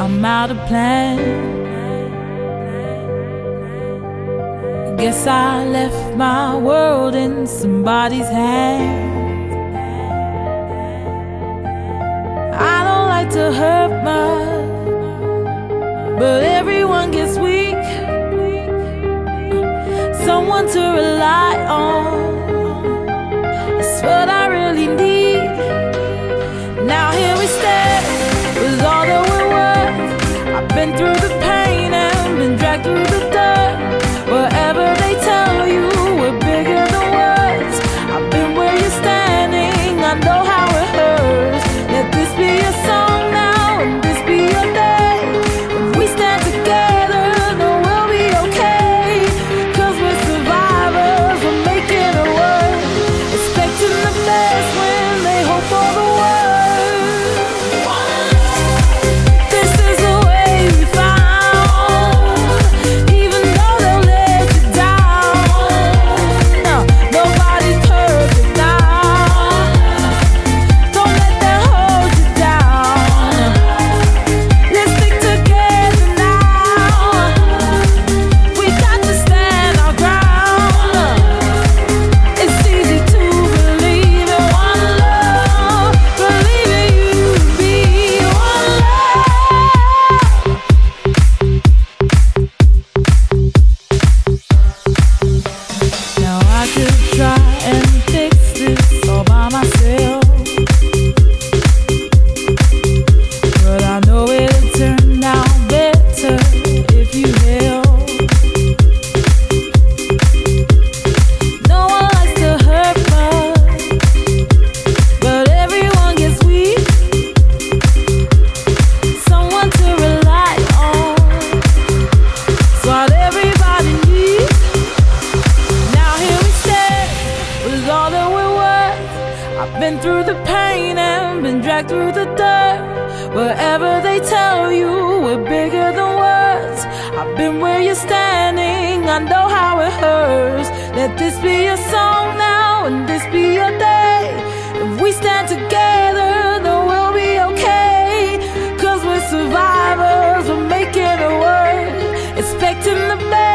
I'm out of plan. Guess I left my world in somebody's hands. I don't like to hurt much, but everyone gets weak. Someone to rely on. Through the through the pain and been dragged through the dirt. Wherever they tell you we're bigger than words, I've been where you're standing, I know how it hurts. Let this be a song now and this be a day. If we stand together, then we'll be okay. Cause we're survivors, we're making it work, expecting the best.